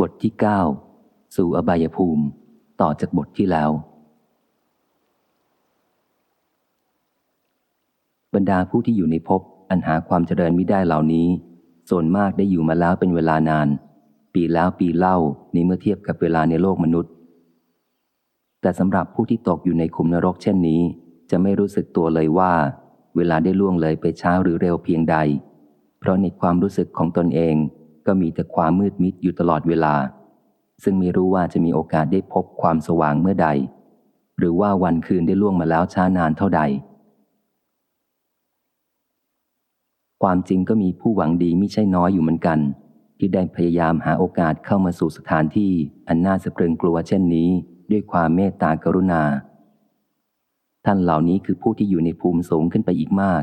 บทที่เก้าสู่อบายภูมิ ต่อจากบทที่แล้ว บรรดาผู้ที่อยู่ในภพอันหาความเจริญไม่ได้เหล่านี้ ส่วนมากได้อยู่มาแล้วเป็นเวลานาน ปีแล้วปีเล่าในเมื่อเทียบกับเวลาในโลกมนุษย์ แต่สำหรับผู้ที่ตกอยู่ในคุมนรกเช่นนี้ จะไม่รู้สึกตัวเลยว่า เวลาได้ล่วงเลยไปช้าหรือเร็วเพียงใด เพราะในความรู้สึกของตนเอง ก็มีแต่ความมืดมิดอยู่ตลอดเวลา ซึ่งไม่รู้ว่าจะมีโอกาสได้พบความสว่างเมื่อใด หรือว่าวันคืนได้ล่วงมาแล้วช้านานเท่าใด ความจริงก็มีผู้หวังดีไม่ใช่น้อยอยู่เหมือนกัน ที่ได้พยายามหาโอกาสเข้ามาสู่สถานที่อันน่าสะเพรึงกลัวเช่นนี้ ด้วยความเมตตากรุณา ท่านเหล่านี้คือผู้ที่อยู่ในภูมิสูงขึ้นไปอีกมาก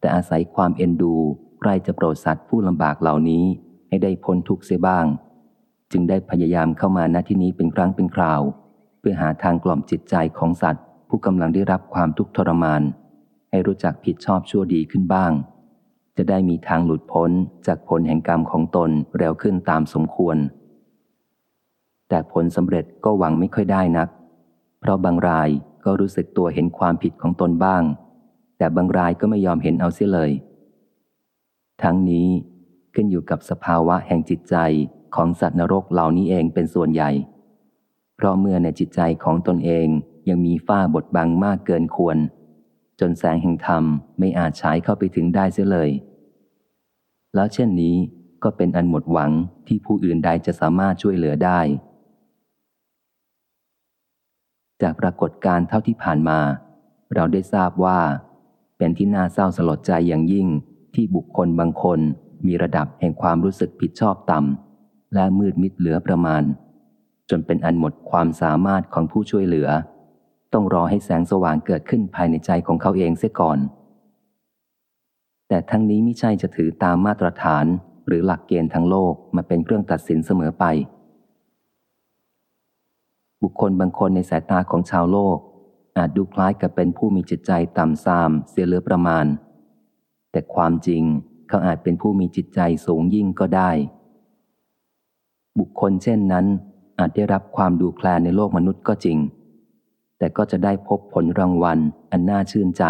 แต่อาศัยความเอ็นดูใครจะโปรดสัตว์ผู้ลำบากเหล่านี้ ให้ได้พ้นทุกข์เสียบ้าง จึงได้พยายามเข้ามาณที่นี้เป็นครั้งเป็นคราว เพื่อหาทางกล่อมจิตใจของสัตว์ ผู้กำลังได้รับความทุกข์ทรมาน ให้รู้จักผิดชอบชั่วดีขึ้นบ้าง จะได้มีทางหลุดพ้นจากผลแห่งกรรมของตนเร็วขึ้นตามสมควร แต่ผลสำเร็จก็หวังไม่ค่อยได้นัก เพราะบางรายก็รู้สึกตัวเห็นความผิดของตนบ้าง แต่บางรายก็ไม่ยอมเห็นเอาเสียเลย ทั้งนี้ ขึ้นอยู่กับสภาวะแห่งจิตใจของสัตว์นรกเหล่านี้เองเป็นส่วนใหญ่ เพราะเมื่อในจิตใจของตนเองยังมีฝ้าบดบังมากเกินควร จนแสงแห่งธรรมไม่อาจฉายเข้าไปถึงได้เสียเลย แล้วเช่นนี้ก็เป็นอันหมดหวังที่ผู้อื่นใดจะสามารถช่วยเหลือได้ จากปรากฏการเท่าที่ผ่านมา เราได้ทราบว่า เป็นที่น่าเศร้าสลดใจอย่างยิ่งที่บุคคลบางคน มีระดับแห่งความรู้สึกผิดชอบต่ำและมืดมิดเหลือประมาณ จนเป็นอันหมดความสามารถของผู้ช่วยเหลือ ต้องรอให้แสงสว่างเกิดขึ้นภายในใจของเขาเองเสียก่อน แต่ทั้งนี้ไม่ใช่จะถือตามมาตรฐานหรือหลักเกณฑ์ทั้งโลกมาเป็นเครื่องตัดสินเสมอไป บุคคลบางคนในสายตาของชาวโลก อาจดูคล้ายกับเป็นผู้มีจิตใจต่ำทรามเสียเหลือประมาณ แต่ความจริง เขาอาจเป็นผู้มีจิตใจสูงยิ่งก็ได้ บุคคลเช่นนั้น อาจได้รับความดูแคลนในโลกมนุษย์ก็จริง แต่ก็จะได้พบผลรางวัล อันน่าชื่นใจ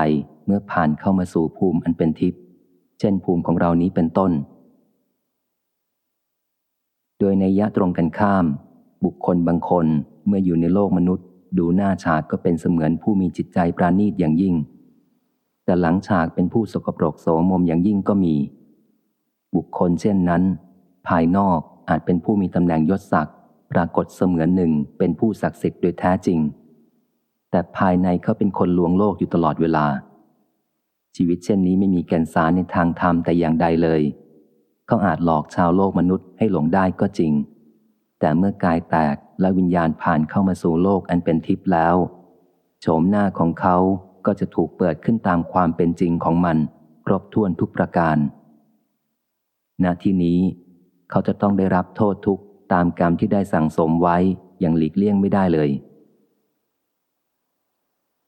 เมื่อผ่านเข้ามาสู่ภูมิอันเป็นทิพย์เช่นภูมิของเรานี้เป็นต้น โดยในยะตรงกันข้าม บุคคลบางคนเมื่ออยู่ในโลกมนุษย์ ดูหน้าฉากก็เป็นเสมือนผู้มีจิตใจปราณีตอย่างยิ่ง แต่หลังฉากเป็นผู้สกปรกโสมมอย่างยิ่งก็มี บุคคลเช่นนั้น ภายนอกอาจเป็นผู้มีตำแหน่งยศศักดิ์ปรากฏเสมือนหนึ่งเป็นผู้ศักดิ์สิทธิ์โดยแท้จริง แต่ภายในเขาเป็นคนลวงโลกอยู่ตลอดเวลา ชีวิตเช่นนี้ไม่มีแกนสารในทางธรรมแต่อย่างใดเลย เขาอาจหลอกชาวโลกมนุษย์ให้หลงได้ก็จริง แต่เมื่อกายแตกและวิญญาณผ่านเข้ามาสู่โลกอันเป็นทิพย์แล้วโฉมหน้าของเขา ก็จะถูกเปิดขึ้นตามความเป็นจริงของมัน ครบถ้วนทุกประการ ณ ที่นี้เขาจะต้องได้รับโทษทุกตามกรรมที่ได้สั่งสมไว้อย่างหลีกเลี่ยงไม่ได้เลย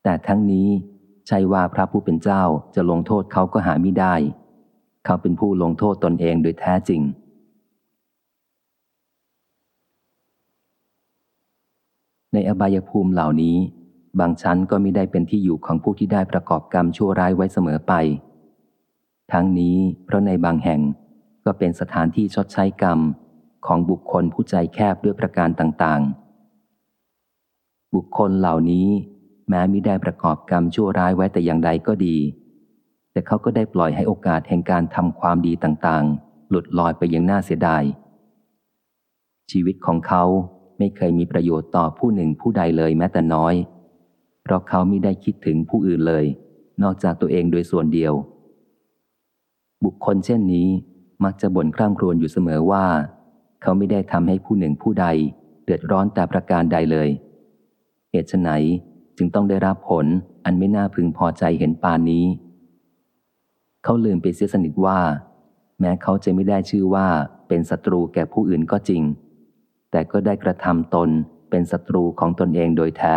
แต่ทั้งนี้ใช่ว่าพระผู้เป็นเจ้าจะลงโทษเขาก็หาไม่ได้ เขาเป็นผู้ลงโทษตนเองโดยแท้จริง ในอบายภูมิเหล่านี้ บางชั้นก็มิได้เป็นที่อยู่ของผู้ที่ได้ประกอบกรรมชั่วร้ายไว้เสมอไป ทั้งนี้เพราะในบางแห่งก็เป็นสถานที่ชดใช้กรรมของบุคคลผู้ใจแคบด้วยประการต่างๆ บุคคลเหล่านี้แม้มิได้ประกอบกรรมชั่วร้ายไว้แต่อย่างใดก็ดี แต่เขาก็ได้ปล่อยให้โอกาสแห่งการทำความดีต่างๆ หลุดลอยไปอย่างน่าเสียดาย ชีวิตของเขาไม่เคยมีประโยชน์ต่อผู้หนึ่งผู้ใดเลยแม้แต่น้อย ราะเขาม่ได้คิดถึงผู้อื่นเลย นอกจากตัวเองโดยส่วนเดียว บุคคลเช่นนี้มักจะบ่นคร่ำครวญอยู่เสมอว่า เขาไม่ได้ทำให้ผู้หนึ่งผู้ใด เดือดร้อนแต่ประการใดเลย เหตุไฉนจึงต้องได้รับผลอันไม่น่าพึงพอใจเห็นปานนี้ เขาลืมไปเสียสนิทว่า แม้เขาจะไม่ได้ชื่อว่าเป็นศัตรูแก่ผู้อื่นก็จริง แต่ก็ได้กระทำตนเป็นศัตรูของตนเองโดยแท้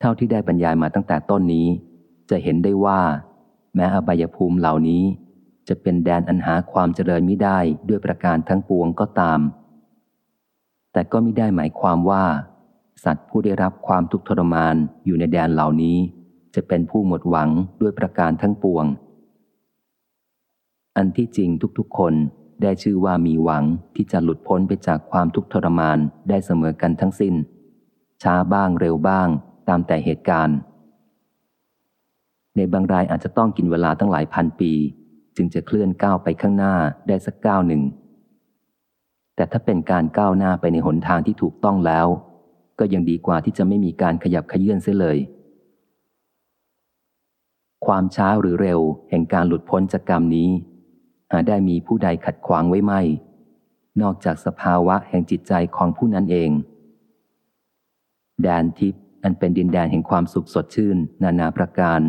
เท่าที่ได้บรรยายมาตั้งแต่ต้นนี้ จะเห็นได้ว่า แม้อบายภูมิเหล่านี้ จะเป็นแดนอันหาความเจริญไม่ได้ด้วยประการทั้งปวงก็ตาม แต่ก็ไม่ได้หมายความว่า สัตว์ผู้ได้รับความทุกข์ทรมานอยู่ในแดนเหล่านี้ จะเป็นผู้หมดหวังด้วยประการทั้งปวง อันที่จริงทุกๆ คนได้ชื่อว่ามีหวังที่จะหลุดพ้นไปจากความทุกข์ทรมานได้เสมอกันทั้งสิ้น ช้าบ้างเร็วบ้าง ตามแต่เหตุการณ์ ในบางรายอาจจะต้องกินเวลาตั้งหลายพันปี จึงจะเคลื่อนก้าวไปข้างหน้าได้สักก้าวหนึ่ง แต่ถ้าเป็นการก้าวหน้าไปในหนทางที่ถูกต้องแล้ว ก็ยังดีกว่าที่จะไม่มีการขยับขยื่นเสียเลย ความช้าหรือเร็วแห่งการหลุดพ้นจากกรรมนี้ หาได้มีผู้ใดขัดขวางไว้ไม่ นอกจากสภาวะแห่งจิตใจของผู้นั้นเองแดนทิพย์ อันเป็นดินแดนแห่งความสุขสดชื่น นานาประการ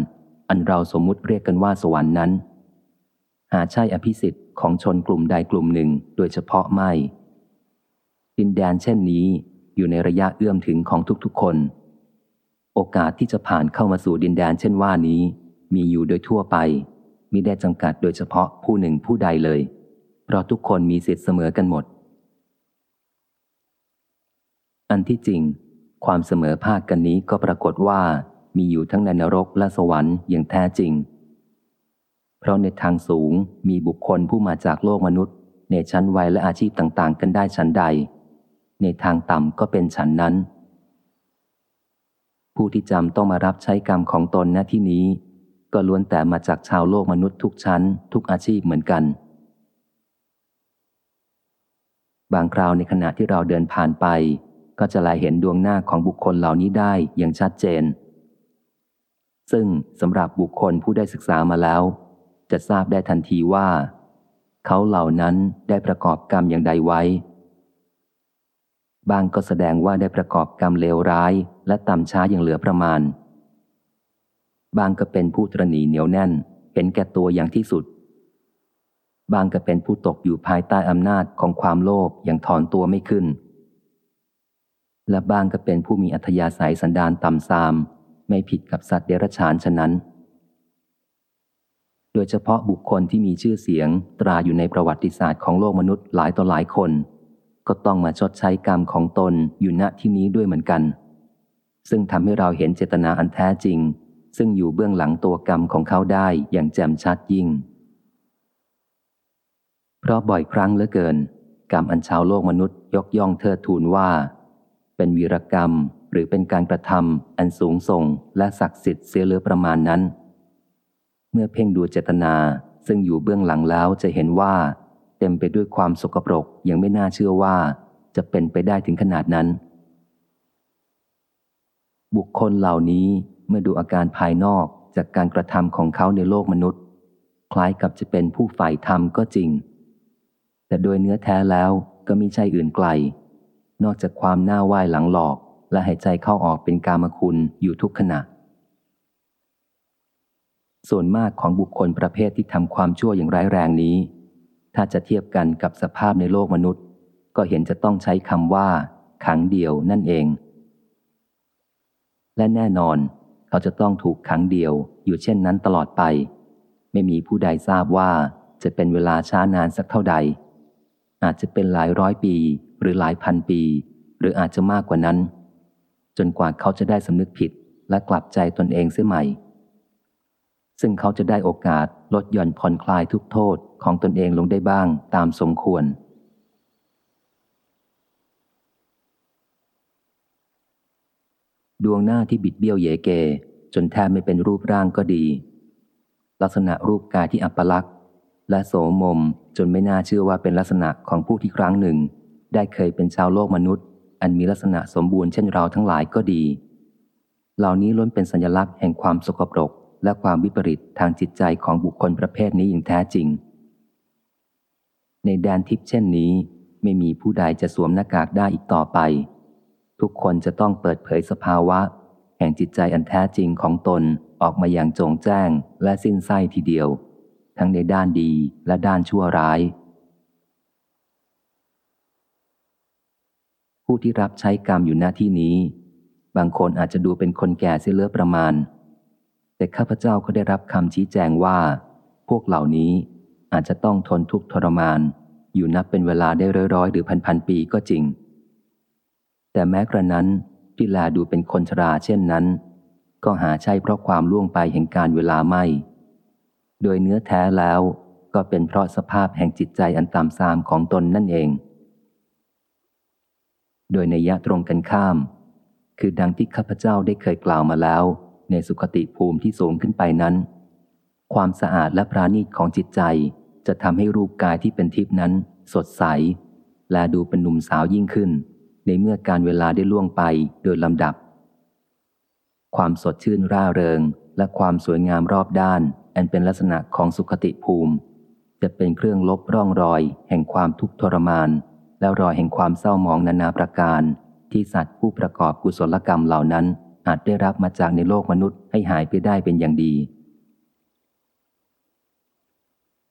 อันเราสมมุติเรียกกันว่าสวรรค์นั้น หาใช่อภิสิทธิ์ของชนกลุ่มใดกลุ่มหนึ่งโดยเฉพาะไม่ ดินแดนเช่นนี้อยู่ในระยะเอื้อมถึงของทุกๆคน โอกาสที่จะผ่านเข้ามาสู่ดินแดนเช่นว่านี้ มีอยู่โดยทั่วไปมิได้จำกัดโดยเฉพาะผู้หนึ่งผู้ใดเลย เพราะทุกคนมีสิทธิ์เสมอกันหมด อันที่จริง ความเสมอภาคกันนี้ก็ปรากฏว่ามีอยู่ทั้งในนรกและสวรรค์อย่างแท้จริง เพราะในทางสูงมีบุคคลผู้มาจากโลกมนุษย์ ในชั้นวัยและอาชีพต่างๆ กันได้ชั้นใด ในทางต่ำก็เป็นชั้นนั้น ผู้ที่จำต้องมารับใช้กรรมของตนณที่นี้ ก็ล้วนแต่มาจากชาวโลกมนุษย์ทุกชั้น ทุกอาชีพเหมือนกัน บางคราวในขณะที่เราเดินผ่านไป ก็จะลายเห็นดวงหน้าของบุคคลเหล่านี้ได้อย่างชัดเจน ซึ่งสำหรับบุคคลผู้ได้ศึกษามาแล้ว จะทราบได้ทันทีว่า เขาเหล่านั้นได้ประกอบกรรมอย่างใดไว้ บางก็แสดงว่าได้ประกอบกรรมเลวร้าย และต่ำช้าอย่างเหลือประมาณ บางก็เป็นผู้ตรณีเหนียวแน่น เห็นแก่ตัวอย่างที่สุดบางก็เป็นผู้ตกอยู่ภายใต้อำนาจของความโลภอย่างถอนตัวไม่ขึ้น และบางก็เป็นผู้มีอัธยาศัยสันดานต่ำซาม ไม่ผิดกับสัตว์เดรัจฉานฉะนั้น โดยเฉพาะบุคคลที่มีชื่อเสียงตราอยู่ในประวัติศาสตร์ของโลกมนุษย์หลายต่อหลายคน ก็ต้องมาชดใช้กรรมของตนอยู่ณที่นี้ด้วยเหมือนกัน ซึ่งทำให้เราเห็นเจตนาอันแท้จริง ซึ่งอยู่เบื้องหลังตัวกรรมของเขาได้อย่างแจ่มชัดยิ่ง เพราะบ่อยครั้งเหลือเกิน กรรมอันชาวโลกมนุษย์ยกย่องเทิดทูนว่า เป็นวีรกรรมหรือเป็นการกระทำอันสูงส่งและศักดิ์สิทธิ์เสียเหลือประมาณนั้น เมื่อเพ่งดูเจตนาซึ่งอยู่เบื้องหลังแล้วจะเห็นว่า เต็มไปด้วยความสกปรกยังไม่น่าเชื่อว่า จะเป็นไปได้ถึงขนาดนั้น บุคคลเหล่านี้เมื่อดูอาการภายนอกจากการกระทำของเขาในโลกมนุษย์ คล้ายกับจะเป็นผู้ฝ่ายธรรมก็จริง แต่โดยเนื้อแท้แล้วก็มิใช่อื่นไกล นอกจากความหน้าไหว้หลังหลอก และหายใจเข้าออกเป็นกามคุณอยู่ทุกขณะ ส่วนมากของบุคคลประเภทที่ทำความชั่วอย่างร้ายแรงนี้ ถ้าจะเทียบกันกับสภาพในโลกมนุษย์ ก็เห็นจะต้องใช้คำว่า ขังเดียวนั่นเอง และแน่นอน เขาจะต้องถูกขังเดียวอยู่เช่นนั้นตลอดไป ไม่มีผู้ใดทราบว่าจะเป็นเวลาช้านานสักเท่าใด อาจจะเป็นหลายร้อยปี หรือหลายพันปี หรืออาจจะมากกว่านั้น จนกว่าเขาจะได้สำนึกผิดและกลับใจตนเองเสียใหม่ ซึ่งเขาจะได้โอกาสลดหย่อนผ่อนคลายทุกโทษของตนเองลงได้บ้างตามสมควร ดวงหน้าที่บิดเบี้ยวเยเก จนแทบไม่เป็นรูปร่างก็ดี ลักษณะรูปกายที่อัปลักษณ์และโสมมจนไม่น่าเชื่อว่าเป็นลักษณะของผู้ที่ครั้งหนึ่ง ได้เคยเป็นชาวโลกมนุษย์ อันมีลักษณะสมบูรณ์เช่นเราทั้งหลายก็ดี เหล่านี้ล้วนเป็นสัญลักษณ์แห่งความสกปรก และความวิปริตทางจิตใจของบุคคลประเภทนี้อย่างแท้จริง ในแดนทิพย์เช่นนี้ไม่มีผู้ใดจะสวมหน้ากากได้อีกต่อไป ทุกคนจะต้องเปิดเผยสภาวะ แห่งจิตใจอันแท้จริงของตนออกมาอย่างโจงแจ้งและสิ้นไส้ทีเดียว ทั้งในด้านดีและด้านชั่วร้าย ผู้ที่รับใช้กรรมอยู่หน้าที่นี้ บางคนอาจจะดูเป็นคนแก่เสียเลือประมาณ แต่ข้าพเจ้าก็ได้รับคำชี้แจงว่า พวกเหล่านี้อาจจะต้องทนทุกข์ทรมาน อยู่นับเป็นเวลาได้ร้อยร้อยหรือพันพันปีก็จริง แต่แม้กระนั้นที่แลดูเป็นคนชราเช่นนั้น ก็หาใช่เพราะความล่วงไปแห่งการเวลาไม่ โดยเนื้อแท้แล้วก็เป็นเพราะสภาพแห่งจิตใจอันตามซามของตนนั่นเอง โดยในยะตรงกันข้าม คือดังที่ข้าพเจ้าได้เคยกล่าวมาแล้ว ในสุขติภูมิที่สูงขึ้นไปนั้น ความสะอาดและปราณีตของจิตใจ จะทำให้รูปกายที่เป็นทิพนั้น สดใส และดูเป็นหนุ่มสาวยิ่งขึ้น ในเมื่อการเวลาได้ล่วงไปโดยลำดับ ความสดชื่นร่าเริง และความสวยงามรอบด้าน อันเป็นลักษณะของสุขติภูมิ จะเป็นเครื่องลบร่องรอย แห่งความทุกข์ทรมาน และรอยแห่งความเศร้าหมองนานาประการ ที่สัตว์ผู้ประกอบกุศลกรรมเหล่านั้น อาจได้รับมาจากในโลกมนุษย์ให้หายไปได้เป็นอย่างดี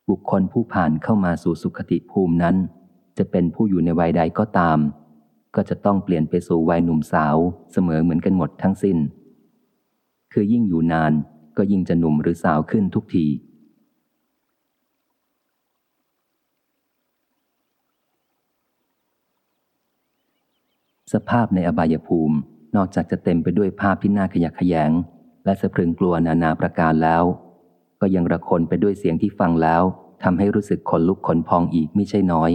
บุคคลผู้ผ่านเข้ามาสู่สุขติภูมินั้น จะเป็นผู้อยู่ในวัยใดก็ตาม ก็จะต้องเปลี่ยนไปสู่วัยหนุ่มสาวเสมอเหมือนกันหมดทั้งสิ้น คือยิ่งอยู่นานก็ยิ่งจะหนุ่มหรือสาวขึ้นทุกที สภาพในอบายภูมิ นอกจากจะเต็มไปด้วยภาพที่น่าขยะแขยง และสะพรึงกลัวนานาประการแล้ว ก็ยังระคนไปด้วยเสียงที่ฟังแล้วทำให้รู้สึกขนลุกขนพองอีกไม่ใช่น้อย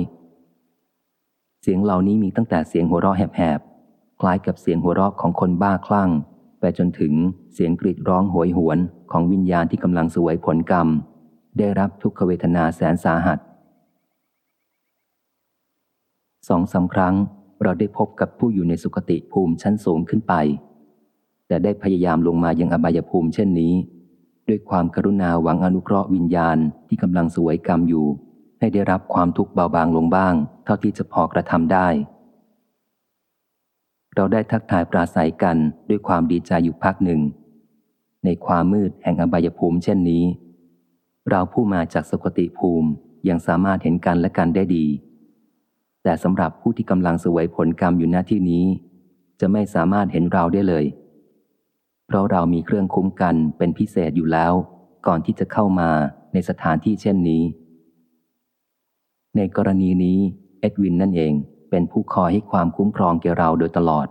เสียงเหล่านี้มีตั้งแต่เสียงหัวเราะแหบๆ คล้ายกับเสียงหัวเราะของคนบ้าคลั่ง ไปจนถึงเสียงกรีดร้องโหยหวนของวิญญาณที่กำลังสวยผลกรรม ได้รับทุกขเวทนาแสนสาหัสสองสาครั้ง เราได้พบกับผู้อยู่ในสุคติภูมิชั้นสูงขึ้นไป แต่ได้พยายามลงมายังอบายภูมิเช่นนี้ ด้วยความกรุณาหวังอนุเคราะห์วิญญาณที่กำลังสวยกรรมอยู่ ให้ได้รับความทุกข์เบาบางลงบ้าง เท่าที่จะพอกระทำได้ เราได้ทักทายปราศัยกันด้วยความดีใจอยู่พักหนึ่ง ในความมืดแห่งอบายภูมิเช่นนี้ เราผู้มาจากสุคติภูมิยังสามารถเห็นกันและกันได้ดี แต่สำหรับผู้ที่กำลังสวยผลกรรมอยู่หน้าที่นี้ จะไม่สามารถเห็นเราได้เลย เพราะเรามีเครื่องคุ้มกันเป็นพิเศษอยู่แล้ว ก่อนที่จะเข้ามาในสถานที่เช่นนี้ ในกรณีนี้เอ็ดวินนั่นเองเป็นผู้คอยให้ความคุ้มครองแก่เราโดยตลอด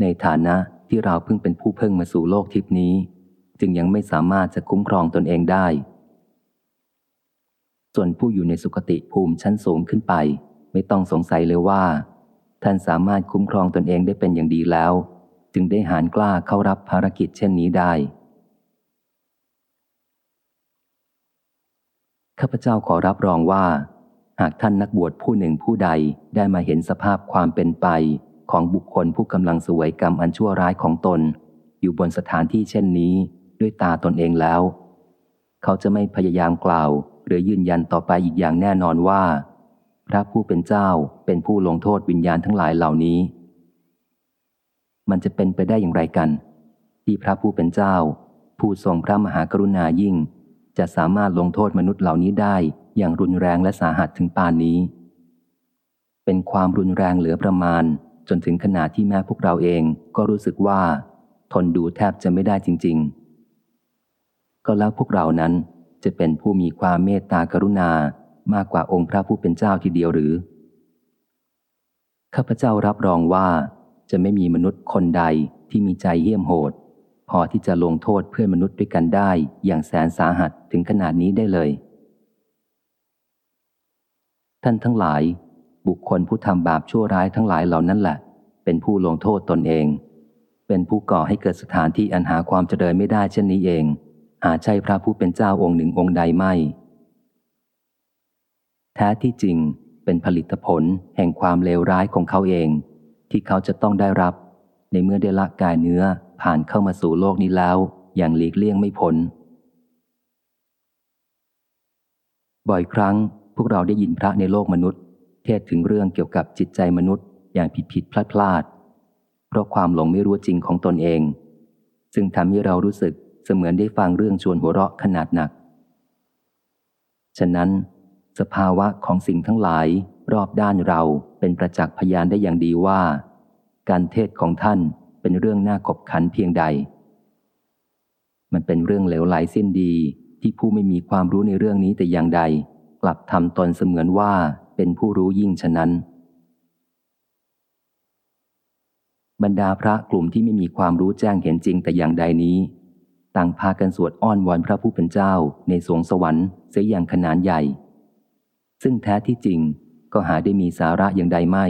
ในฐานะที่เราเพิ่งเป็นผู้เพิ่งมาสู่โลกทิพนี้ จึงยังไม่สามารถจะคุ้มครองตนเองได้ ส่วนผู้อยู่ในสุคติภูมิชั้นสูงขึ้นไป ไม่ต้องสงสัยเลยว่า ท่านสามารถคุ้มครองตนเองได้เป็นอย่างดีแล้ว จึงได้หารกล้าเข้ารับภารกิจเช่นนี้ได้ ข้าพเจ้าขอรับรองว่า หากท่านนักบวชผู้หนึ่งผู้ใดได้มาเห็นสภาพความเป็นไปของบุคคลผู้กำลังสวยกรรมอันชั่วร้ายของตน อยู่บนสถานที่เช่นนี้ด้วยตาตนเองแล้ว เขาจะไม่พยายามกล่าว หรือยืนยันต่อไปอีกอย่างแน่นอนว่า พระผู้เป็นเจ้าเป็นผู้ลงโทษวิญญาณทั้งหลายเหล่านี้ มันจะเป็นไปได้อย่างไรกัน ที่พระผู้เป็นเจ้า ผู้ทรงพระมหากรุณายิ่ง จะสามารถลงโทษมนุษย์เหล่านี้ได้อย่างรุนแรงและสาหัสถึงปานนี้ เป็นความรุนแรงเหลือประมาณ จนถึงขนาดที่แม้พวกเราเองก็รู้สึกว่า ทนดูแทบจะไม่ได้จริง ๆ ก็แล้วพวกเรานั้นจะเป็นผู้มีความเมตตากรุณา มากกว่าองค์พระผู้เป็นเจ้าทีเดียวหรือ ข้าพเจ้ารับรองว่าจะไม่มีมนุษย์คนใดที่มีใจเหี้ยมโหด พอที่จะลงโทษเพื่อนมนุษย์ด้วยกันได้อย่างแสนสาหัสถึงขนาดนี้ได้เลย ท่านทั้งหลาย บุคคลผู้ทำบาปชั่วร้ายทั้งหลายเหล่านั้นแหละ เป็นผู้ลงโทษตนเอง เป็นผู้ก่อให้เกิดสถานที่อันหาความเจริญไม่ได้เช่นนี้เองอาจใช่พระผู้เป็นเจ้าองค์หนึ่งองค์ใดไม่ แท้ที่จริงเป็นผลิตผลแห่งความเลวร้ายของเขาเอง ที่เขาจะต้องได้รับ ในเมื่อได้ละกายเนื้อผ่านเข้ามาสู่โลกนี้แล้ว อย่างหลีกเลี่ยงไม่พ้นบ่อยครั้งพวกเราได้ยินพระในโลกมนุษย์ เทศถึงเรื่องเกี่ยวกับจิตใจมนุษย์อย่างผิดผิดพลาดพลาดเพราะความหลงไม่รู้จริงของตนเอง ซึ่งทำให้เรารู้สึกเสมือนได้ฟังเรื่องชวนหัวเราะขนาดหนัก ฉะนั้น สภาวะของสิ่งทั้งหลายรอบด้านเราเป็นประจักษ์พยานได้อย่างดีว่า การเทศของท่านเป็นเรื่องน่าขบขันเพียงใด มันเป็นเรื่องเหลวไหลเส้นดีที่ผู้ไม่มีความรู้ในเรื่องนี้แต่อย่างใด กลับทำตนเสมือนว่าเป็นผู้รู้ยิ่งฉะนั้น บรรดาพระกลุ่มที่ไม่มีความรู้แจ้งเห็นจริงแต่อย่างใดนี้ ต่างพากันสวดอ้อนวอนพระผู้เป็นเจ้าในสวงสวรรค์เสียอย่างขนานใหญ่ ซึ่งแท้ที่จริงก็หาได้มีสาระอย่างใดไม่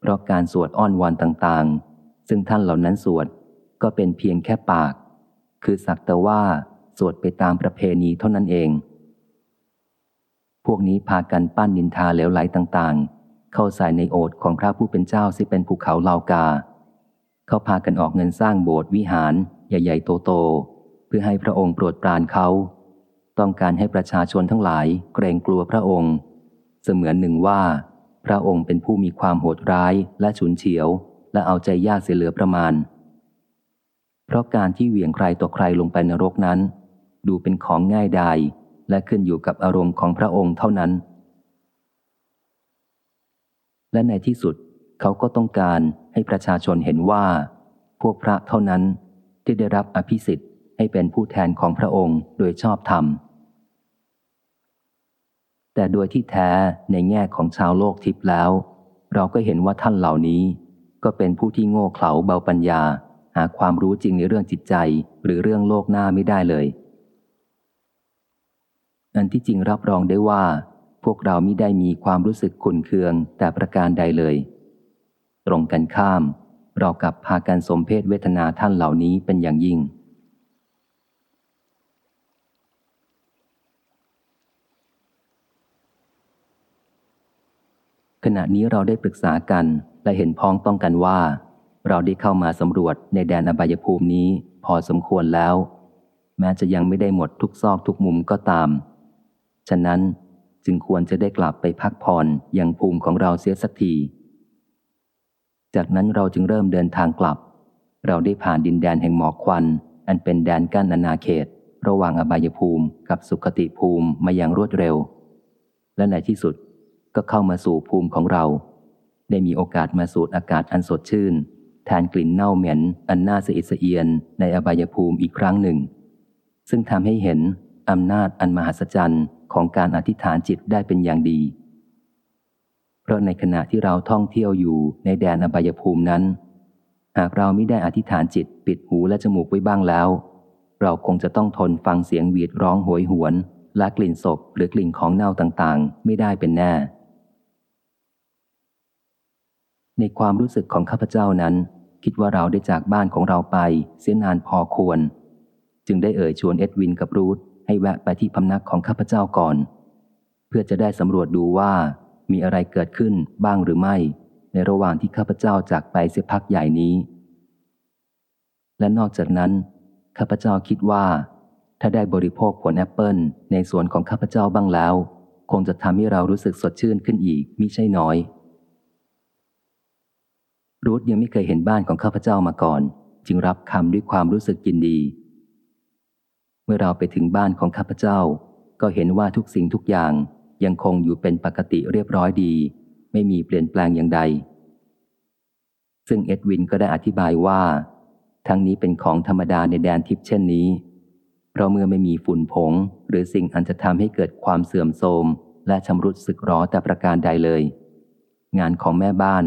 เพราะการสวดอ้อนวอนต่างๆ ซึ่งท่านเหล่านั้นสวดก็เป็นเพียงแค่ปาก คือสักแต่ว่าสวดไปตามประเพณีเท่านั้นเอง พวกนี้พากันปั้นนินทาเหลวไหลต่างๆ เข้าใส่ในโอทของพระผู้เป็นเจ้าสิเป็นภูเขาเลากา เขาพากันออกเงินสร้างโบสถ์วิหารใหญ่ๆโตๆเพื่อให้พระองค์โปรดปรานเขา ต้องการให้ประชาชนทั้งหลายเกรงกลัวพระองค์ เสมือนหนึ่งว่า พระองค์เป็นผู้มีความโหดร้ายและฉุนเฉียว และเอาใจยากเสียเหลือประมาณ เพราะการที่เหวี่ยงใครต่อใครลงไปนรกนั้น ดูเป็นของง่ายดายและขึ้นอยู่กับอารมณ์ของพระองค์เท่านั้น และในที่สุดเขาก็ต้องการให้ประชาชนเห็นว่า พวกพระเท่านั้นที่ได้รับอภิสิทธิ์ ให้เป็นผู้แทนของพระองค์โดยชอบธรรม แต่โดยที่แท้ในแง่ของชาวโลกทิพย์แล้ว เราก็เห็นว่าท่านเหล่านี้ ก็เป็นผู้ที่โง่เขลาเบาปัญญา หาความรู้จริงในเรื่องจิตใจหรือเรื่องโลกหน้าไม่ได้เลย อันที่จริงรับรองได้ว่า พวกเราไม่ได้มีความรู้สึกขุนเคืองแต่ประการใดเลย ตรงกันข้ามเรากับพากันสมเพศเวทนาท่านเหล่านี้เป็นอย่างยิ่ง ขณะนี้เราได้ปรึกษากันและเห็นพ้องต้องกันว่า เราได้เข้ามาสำรวจในแดนอบายภูมินี้พอสมควรแล้ว แม้จะยังไม่ได้หมดทุกซอกทุกมุมก็ตาม ฉะนั้นจึงควรจะได้กลับไปพักผ่อนอย่างภูมิของเราเสียสักที จากนั้นเราจึงเริ่มเดินทางกลับ เราได้ผ่านดินแดนแห่งหมอกควัน อันเป็นแดนกั้นอนาเขต ระหว่างอบายภูมิกับสุขติภูมิมาอย่างรวดเร็ว และในที่สุด ก็เข้ามาสู่ภูมิของเรา ได้มีโอกาสมาสูดอากาศอันสดชื่น แทนกลิ่นเน่าเหม็น อันน่าสะอิดสะเอียนในอบายภูมิอีกครั้งหนึ่ง ซึ่งทำให้เห็นอำนาจอันมหัศจรรย์ของการอธิษฐานจิตได้เป็นอย่างดี เพราะในขณะที่เราท่องเที่ยวอยู่ในแดนอบายภูมินั้น หากเราไม่ได้อธิษฐานจิตปิดหูและจมูกไว้บ้างแล้ว เราคงจะต้องทนฟังเสียงหวีดร้องโหยหวนและกลิ่นศพหรือกลิ่นของเน่าต่างๆ ไม่ได้เป็นแน่ ในความรู้สึกของข้าพเจ้านั้น คิดว่าเราได้จากบ้านของเราไป เสียนานพอควร จึงได้เอ่ยชวนเอ็ดวินกับรูธให้แวะไปที่พำนักของข้าพเจ้าก่อน เพื่อจะได้สำรวจดูว่ามีอะไรเกิดขึ้นบ้างหรือไม่ ในระหว่างที่ข้าพเจ้าจากไปเสียพักใหญ่นี้ และนอกจากนั้นข้าพเจ้าคิดว่า ถ้าได้บริโภคผลแอปเปิลในสวนของข้าพเจ้าบ้างแล้ว คงจะทำให้เรารู้สึกสดชื่นขึ้นอีกมิใช่น้อย รูธยังไม่เคยเห็นบ้านของข้าพเจ้ามาก่อน จึงรับคำด้วยความรู้สึกยินดี เมื่อเราไปถึงบ้านของข้าพเจ้า ก็เห็นว่าทุกสิ่งทุกอย่างยังคงอยู่เป็นปกติเรียบร้อยดี ไม่มีเปลี่ยนแปลงอย่างใด ซึ่งเอ็ดวินก็ได้อธิบายว่า ทั้งนี้เป็นของธรรมดาในแดนทิพย์เช่นนี้ เพราะเมื่อไม่มีฝุ่นผง หรือสิ่งอันจะทำให้เกิดความเสื่อมโทรมและชำรุดสึกหรอแต่ประการใดเลย งานของแม่บ้าน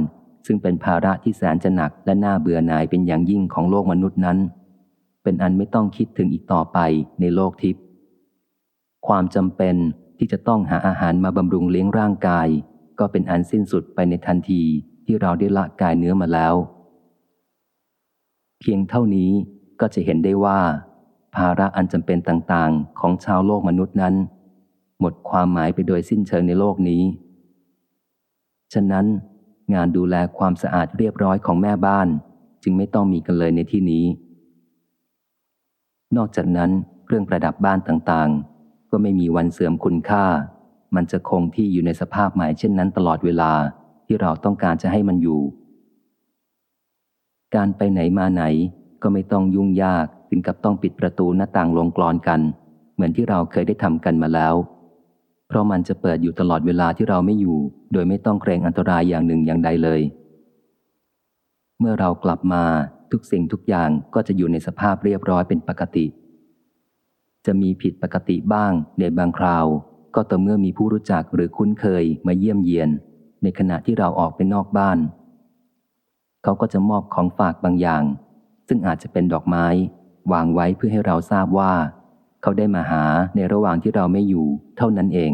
ซึ่งเป็นภาระที่แสนจะหนักและน่าเบื่อหน่ายเป็นอย่างยิ่งของโลกมนุษย์นั้น เป็นอันไม่ต้องคิดถึงอีกต่อไปในโลกทิพย์ความจำเป็นที่จะต้องหาอาหารมาบำรุงเลี้ยงร่างกาย ก็เป็นอันสิ้นสุดไปในทันทีที่เราได้ละกายเนื้อมาแล้ว เพียงเท่านี้ก็จะเห็นได้ว่า ภาระอันจำเป็นต่างๆ ของชาวโลกมนุษย์นั้น หมดความหมายไปโดยสิ้นเชิงในโลกนี้ ฉะนั้น งานดูแลความสะอาดเรียบร้อยของแม่บ้าน จึงไม่ต้องมีกันเลยในที่นี้ นอกจากนั้นเครื่องประดับบ้านต่างๆ ก็ไม่มีวันเสื่อมคุณค่า มันจะคงที่อยู่ในสภาพใหม่เช่นนั้นตลอดเวลาที่เราต้องการจะให้มันอยู่ การไปไหนมาไหนก็ไม่ต้องยุ่งยากถึงกับต้องปิดประตูหน้าต่างลงกรอนกัน เหมือนที่เราเคยได้ทำกันมาแล้ว เพราะมันจะเปิดอยู่ตลอดเวลาที่เราไม่อยู่ โดยไม่ต้องเกรงอันตรายอย่างหนึ่งอย่างใดเลย เมื่อเรากลับมาทุกสิ่งทุกอย่างก็จะอยู่ในสภาพเรียบร้อยเป็นปกติ จะมีผิดปกติบ้างในบางคราว ก็ต่อเมื่อมีผู้รู้จักหรือคุ้นเคยมาเยี่ยมเยียน ในขณะที่เราออกไปนอกบ้าน เขาก็จะมอบของฝากบางอย่าง ซึ่งอาจจะเป็นดอกไม้ วางไว้เพื่อให้เราทราบว่า เขาได้มาหาในระหว่างที่เราไม่อยู่เท่านั้นเอง